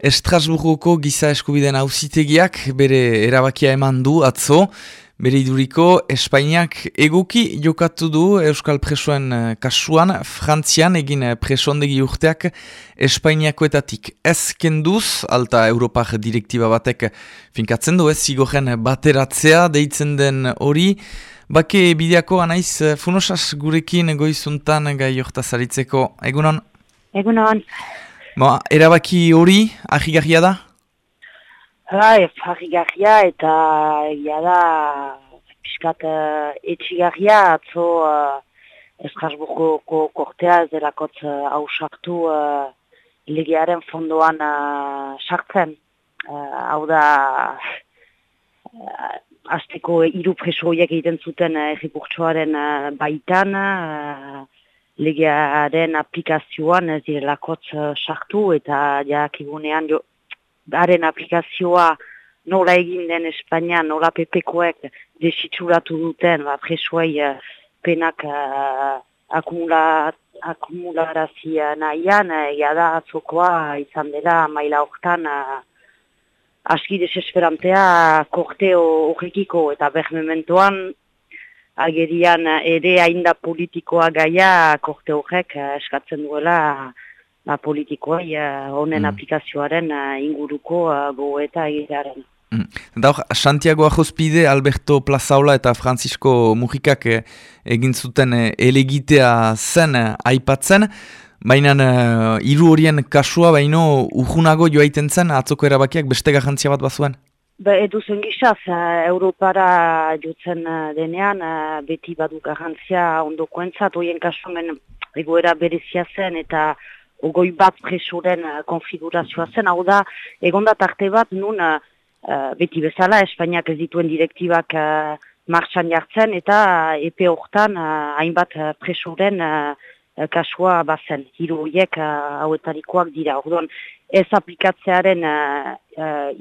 Estrasburgoko giza eskubiden auzitegiak bere erabakia eman du atzo, bere iduriko Espainiak eguki jokatu du Euskal Presoen eh, kasuan, Frantzian egin eh, presondegi urteak Espainiakoetatik ez kenduz, alta Europak direktiba batek finkatzen du ez zigoren bateratzea deitzen den hori, bake bideako anaiz eh, funosas gurekin goizuntan gai jortazaritzeko, egunon? Egunon. Ba, erabaki hori, ahigarria da? Bai, ahigarria eta egia da piskat uh, etxigarria atzo uh, Estrasburgoko kortea ez delakotz uh, ausartu uh, legearen fondoan uh, sartzen. Uh, hau da uh, azteko iru presoiek egiten zuten uh, erriburtsoaren uh, baitan legearen aplikazioan ez direlakotz sartu eta jakigunean jo, haren aplikazioa nola egin den Espainia, nola pepekoek desitxuratu duten, ba, presuei uh, penak uh, akumula, akumularazia nahian, ega da atzokoa izan dela maila horretan uh, aski desesperantea korte horrekiko eta behmementoan agerian ere hainda politikoa gaia korte horrek eh, eskatzen duela ba, politikoa honen mm. aplikazioaren inguruko goeta egitearen. Mm. Daur, Santiago Ajospide, Alberto Plazaola eta Francisco Mujikak egin zuten elegitea zen aipatzen, baina hiru horien kasua baino urgunago joaiten zen atzoko erabakiak beste garrantzia bat bazuen? Ba, edu zen gizaz, uh, Europara jotzen uh, denean, uh, beti badu garantzia ondoko entzat, oien kasuamen egoera berezia zen eta ogoi bat presoren uh, konfigurazioa zen, hau da, egonda tarte bat nun uh, beti bezala, Espainiak ez dituen direktibak uh, martxan jartzen eta uh, epe hortan uh, hainbat presoren uh, kasua bazen, hiru horiek uh, hauetarikoak dira. Orduan, ez aplikatzearen uh,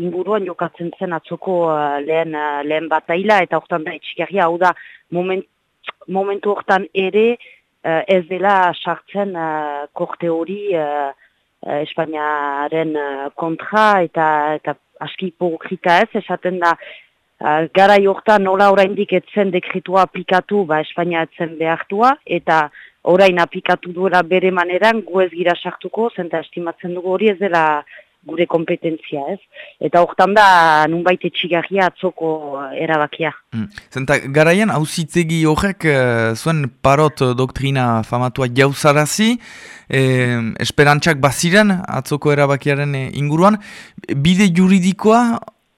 inguruan jokatzen zen atzoko uh, lehen, uh, lehen bataila eta hortan da etxikarria, hau da moment, momentu hortan ere uh, ez dela sartzen uh, korte hori uh, uh, Espainiaren uh, kontra eta, eta aski hipokrita ez, esaten da uh, gara hortan nola oraindik etzen dekritua aplikatu ba Espainia etzen behartua eta orain aplikatu duela bere maneran, gu ez gira sartuko, zenta estimatzen dugu hori ez dela gure kompetentzia, ez? Eta hortan da, nunbait etxigarria atzoko erabakia. Hmm. Zenta, garaian, hauzitegi horrek, uh, zuen parot doktrina famatua jauzarazi, eh, esperantzak baziren atzoko erabakiaren eh, inguruan, bide juridikoa,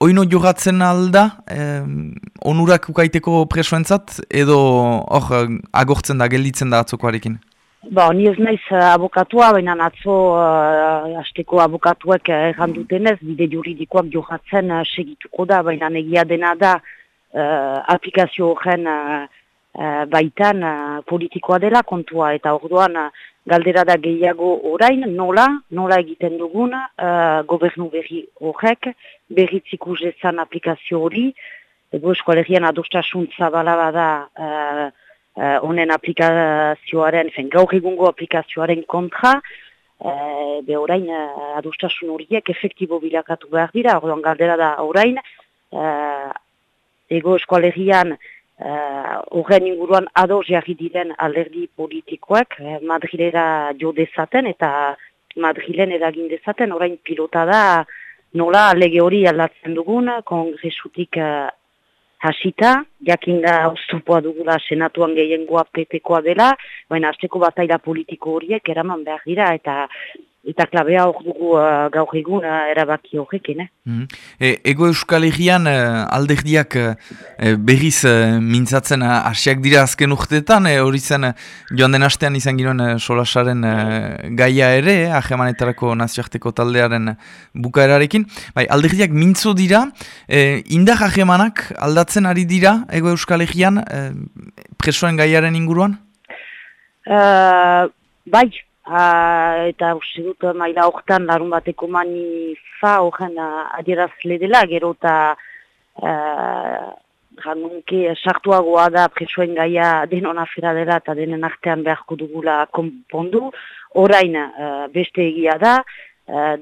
Oino jogatzen alda, eh, onurak ukaiteko presoentzat, edo hor agortzen da, gelditzen da atzokoarekin? Ba, ni ez naiz uh, abokatua, baina atzo uh, azteko abokatuek errandutenez, bide juridikoak jogatzen uh, segituko da, baina negia dena da uh, aplikazio horren uh, baitan uh, politikoa dela kontua, eta orduan uh, galdera da gehiago orain, nola, nola egiten dugun uh, gobernu berri horrek, berritzik uzezan aplikazio hori, ego eskualegian adostasun zabala bada uh, uh, onen aplikazioaren, fen, gaur egungo aplikazioaren kontra, uh, be orain uh, adostasun horiek efektibo bilakatu behar dira, orduan galdera da orain, uh, ego eskualegian horren uh, inguruan ados jarri diren alderdi politikoak eh, Madrilera jo dezaten eta Madrilen eragin dezaten, orain pilota da nola lege hori aldatzen dugun, kongresutik uh, hasita, jakin da oztupoa dugula senatuan gehiengoa pepekoa dela, baina azteko bataila politiko horiek eraman behar dira eta eta klabea hor dugu uh, gaur egun uh, erabaki horrekin. Eh? Mm ego Euskal Herrian uh, alderdiak uh, berriz uh, mintzatzen uh, asiak dira azken urteetan, hori uh, zen uh, joan den astean izan ginoen uh, solasaren uh, gaia ere, eh, ahemanetarako nazioarteko taldearen bukaerarekin. Bai, alderdiak mintzo dira, uh, indar ahemanak aldatzen ari dira ego Euskal Herrian uh, presoen gaiaren inguruan? Uh, bai, Ha, eta uste dut maila horretan larun bateko manifa horren adierazle dela, gero eta janunke sartuagoa da presoen gaia denon afera dela eta denen artean beharko dugula konpondu. Orain beste egia da,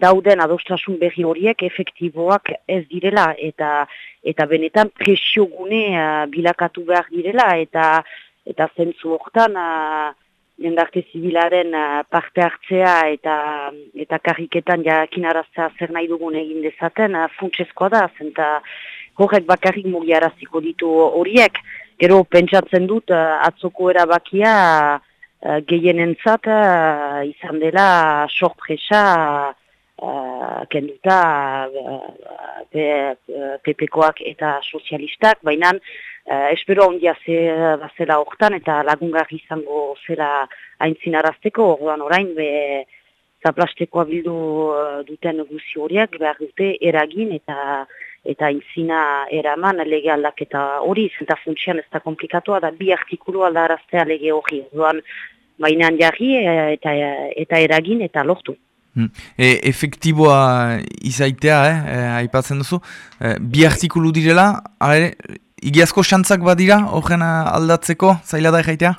dauden adostasun berri horiek efektiboak ez direla eta eta benetan presiogune uh, bilakatu behar direla eta eta zentzu hortan uh, jendarte zibilaren parte hartzea eta eta karriketan jakinaraztea zer nahi dugun egin dezaten uh, funtsezkoa da zenta horrek bakarrik mugiaraziko ditu horiek. Gero pentsatzen dut atzoko erabakia gehienentzat izan dela sorpresa uh, kenduta uh, pepekoak eta sozialistak, baina uh, espero ondia ze, zela hortan eta lagungarri izango zela aintzinarazteko, orduan orain be zaplastekoa bildu duten guzi horiek behar dute eragin eta eta inzina eraman lege aldaketa hori, zenta funtsian ez da komplikatua, da bi artikulu aldaraztea lege hori, duan mainan jarri eta, eta eragin eta lortu. Hmm. E, efektiboa izaitea, eh, eh, aipatzen duzu, e, bi artikulu direla, are, igiazko xantzak badira, horren aldatzeko, zaila da egaitea?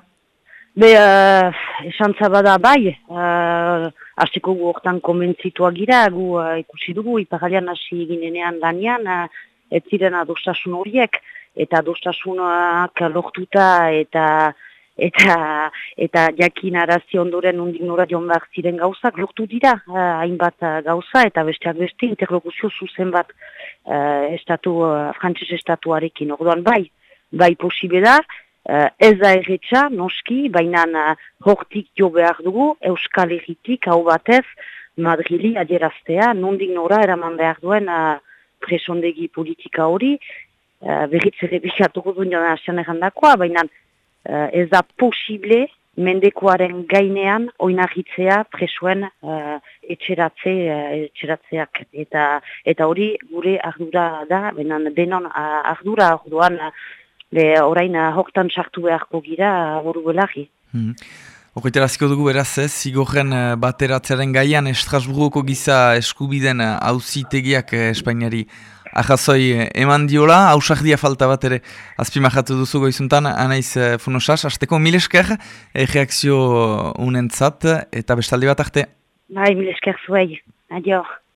Be, uh, xantza bada bai, uh, hasteko gu hortan komentzitua gira, gu uh, ikusi dugu, iparalian hasi ginenean lanian, uh, ez ziren adostasun horiek, eta adostasunak lortuta eta eta eta jakin arazi ondoren undik nora joan behar ziren gauzak lortu dira, hainbat gauza, eta besteak beste interlokuzio zuzen bat uh, estatu, uh, frantzese estatuarekin, orduan bai, bai posibe da, Uh, ez da erretxa, noski, baina uh, hortik jo behar dugu, Euskal Herritik, hau batez, Madrili adieraztea, nondik nora eraman behar duen uh, presondegi politika hori, uh, berriz ere bixatuko duen jona asian errandakoa, baina uh, ez da posible mendekoaren gainean oinahitzea presoen uh, etxeratze, uh, etxeratzeak. Eta, eta hori gure ardura da, baina denon uh, ardura orduan, Le orain uh, hoktan sartu beharko gira boru belagi. Hmm. Horretaraziko dugu beraz ez, zigorren bateratzearen gaian Estrasburgoko giza eskubiden hauzitegiak uh, Espainiari ahazoi eman diola, hausardia falta bat ere azpimahatu duzu goizuntan, anaiz uh, funosas, azteko mil esker e, reakzio unentzat eta bestaldi bat arte. Bai, mil esker zuei, adio.